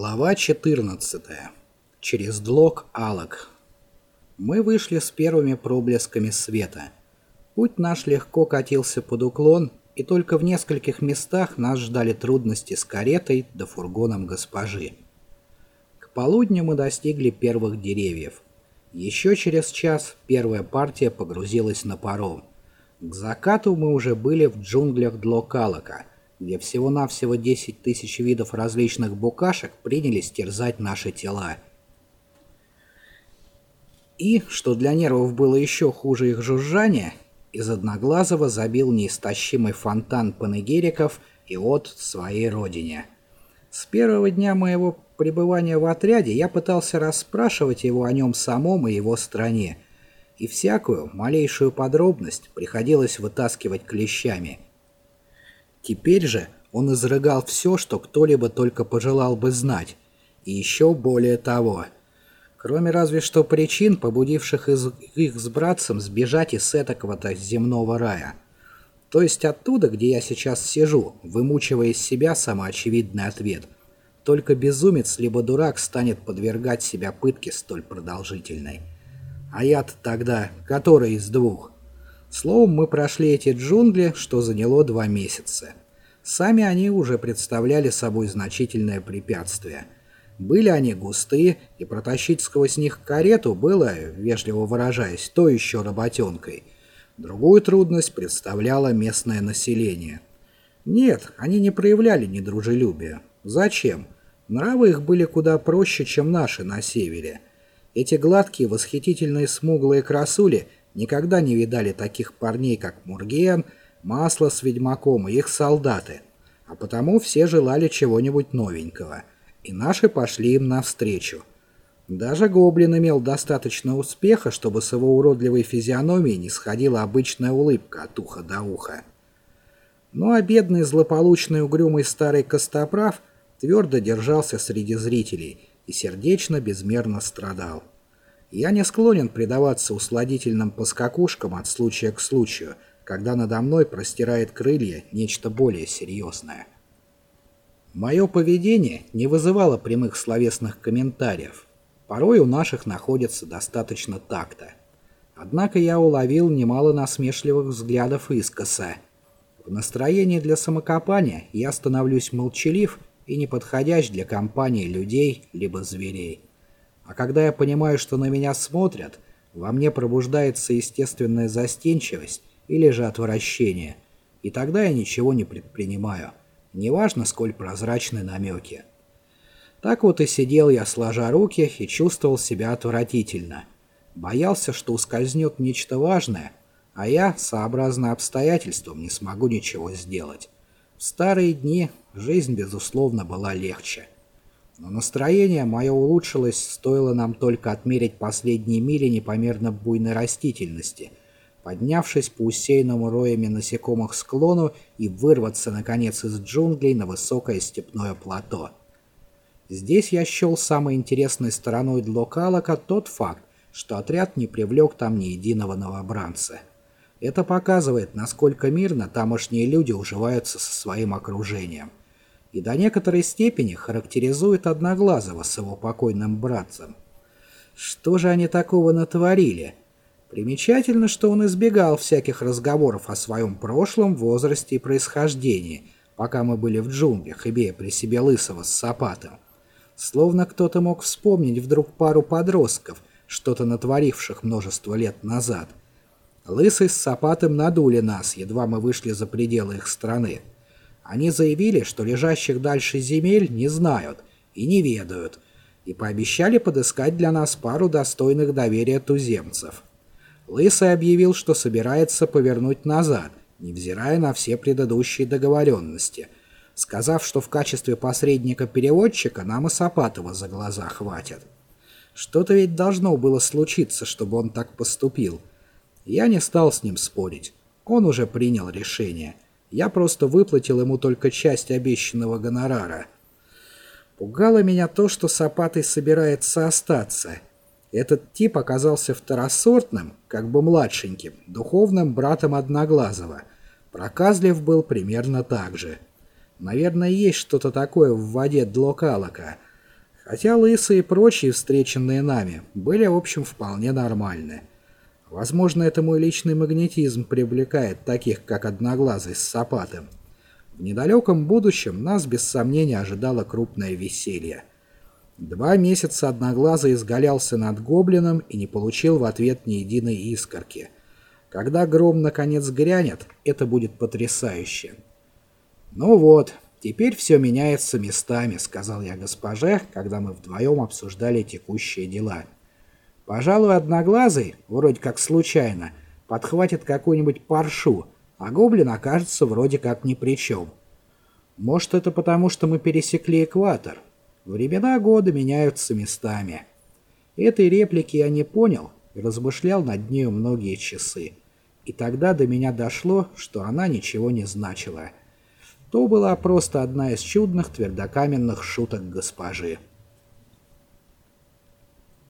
Глава 14. Через Длок Алок. Мы вышли с первыми проблесками света. Путь наш легко катился под уклон, и только в нескольких местах нас ждали трудности с каретой да фургоном госпожи. К полудню мы достигли первых деревьев. Еще через час первая партия погрузилась на паром. К закату мы уже были в джунглях Длокалака — где всего-навсего 10 тысяч видов различных букашек принялись терзать наши тела. И, что для нервов было еще хуже их жужжания, из Одноглазого забил неистощимый фонтан панегириков и от своей родине. С первого дня моего пребывания в отряде я пытался расспрашивать его о нем самом и его стране, и всякую малейшую подробность приходилось вытаскивать клещами – Теперь же он изрыгал все, что кто-либо только пожелал бы знать, и еще более того. Кроме разве что причин, побудивших из, их с братцем сбежать из этакого-то земного рая. То есть оттуда, где я сейчас сижу, вымучивая из себя самоочевидный ответ. Только безумец либо дурак станет подвергать себя пытке столь продолжительной. А я-то тогда, который из двух? Словом, мы прошли эти джунгли, что заняло два месяца. Сами они уже представляли собой значительное препятствие. Были они густые, и протащить сквозь них карету было, вежливо выражаясь, то еще работенкой. Другую трудность представляло местное население. Нет, они не проявляли недружелюбия. Зачем? Нравы их были куда проще, чем наши на севере. Эти гладкие, восхитительные смуглые красули – Никогда не видали таких парней, как Мурген, Масло с Ведьмаком и их солдаты, а потому все желали чего-нибудь новенького, и наши пошли им навстречу. Даже Гоблин имел достаточно успеха, чтобы с его уродливой физиономией не сходила обычная улыбка от уха до уха. Ну а бедный злополучный угрюмый старый Костоправ твердо держался среди зрителей и сердечно безмерно страдал. Я не склонен предаваться усладительным поскакушкам от случая к случаю, когда надо мной простирает крылья нечто более серьезное. Мое поведение не вызывало прямых словесных комментариев. Порой у наших находится достаточно такта. Однако я уловил немало насмешливых взглядов искоса. В настроении для самокопания я становлюсь молчалив и неподходящ для компании людей либо зверей. А когда я понимаю, что на меня смотрят, во мне пробуждается естественная застенчивость или же отвращение. И тогда я ничего не предпринимаю. Неважно, сколь прозрачны намеки. Так вот и сидел я, сложа руки, и чувствовал себя отвратительно. Боялся, что ускользнет нечто важное, а я, сообразно обстоятельствам, не смогу ничего сделать. В старые дни жизнь, безусловно, была легче. Но настроение мое улучшилось, стоило нам только отмерить последние мили непомерно буйной растительности, поднявшись по усеянному роями насекомых склону и вырваться, наконец, из джунглей на высокое степное плато. Здесь я счел самой интересной стороной Длокалака тот факт, что отряд не привлек там ни единого новобранца. Это показывает, насколько мирно тамошние люди уживаются со своим окружением и до некоторой степени характеризует Одноглазого с его покойным братцем. Что же они такого натворили? Примечательно, что он избегал всяких разговоров о своем прошлом, возрасте и происхождении, пока мы были в джунглях, имея при себе Лысого с Сапатом. Словно кто-то мог вспомнить вдруг пару подростков, что-то натворивших множество лет назад. Лысый с Сапатом надули нас, едва мы вышли за пределы их страны. Они заявили, что лежащих дальше земель не знают и не ведают, и пообещали подыскать для нас пару достойных доверия туземцев. Лысый объявил, что собирается повернуть назад, невзирая на все предыдущие договоренности, сказав, что в качестве посредника-переводчика нам и Сапатова за глаза хватит. Что-то ведь должно было случиться, чтобы он так поступил. Я не стал с ним спорить. Он уже принял решение — я просто выплатил ему только часть обещанного гонорара. Пугало меня то, что Сапатый собирается остаться. Этот тип оказался второсортным, как бы младшеньким, духовным братом Одноглазого. Проказлив был примерно так же. Наверное, есть что-то такое в воде Длокалака. Хотя лысые и прочие, встреченные нами, были, в общем, вполне нормальны. Возможно, это мой личный магнетизм привлекает таких, как Одноглазый с Сапатым. В недалеком будущем нас, без сомнения, ожидало крупное веселье. Два месяца Одноглазый изгалялся над Гоблином и не получил в ответ ни единой искорки. Когда гром наконец грянет, это будет потрясающе. «Ну вот, теперь все меняется местами», — сказал я госпоже, когда мы вдвоем обсуждали текущие дела. «Пожалуй, Одноглазый, вроде как случайно, подхватит какую-нибудь паршу, а Гоблин окажется вроде как ни при чем. Может, это потому, что мы пересекли экватор?» Времена года меняются местами. Этой реплики я не понял и размышлял над нею многие часы. И тогда до меня дошло, что она ничего не значила. То была просто одна из чудных твердокаменных шуток госпожи.